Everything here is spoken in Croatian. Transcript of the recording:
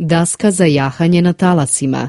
daska za jahanje na talasima.